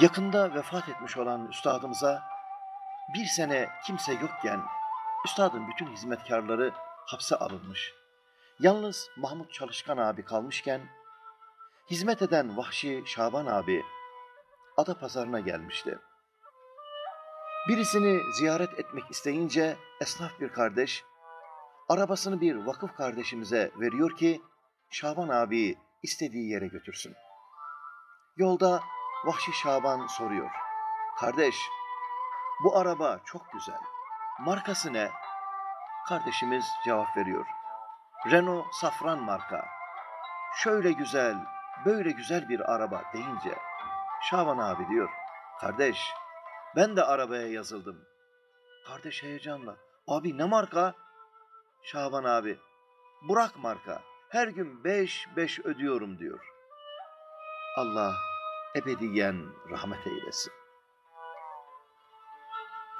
Yakında vefat etmiş olan üstadımıza bir sene kimse yokken üstadın bütün hizmetkarları hapse alınmış. Yalnız Mahmut Çalışkan abi kalmışken hizmet eden Vahşi Şaban abi ada pazarına gelmişti. Birisini ziyaret etmek isteyince esnaf bir kardeş arabasını bir vakıf kardeşimize veriyor ki Şaban abi istediği yere götürsün. Yolda Vahşi Şaban soruyor. Kardeş, bu araba çok güzel. Markası ne? Kardeşimiz cevap veriyor. Renault Safran marka. Şöyle güzel, böyle güzel bir araba deyince Şaban abi diyor. Kardeş, ben de arabaya yazıldım. Kardeş heyecanla. Abi ne marka? Şaban abi. Burak marka. Her gün beş beş ödüyorum diyor. Allah ebediyen rahmet eylesin.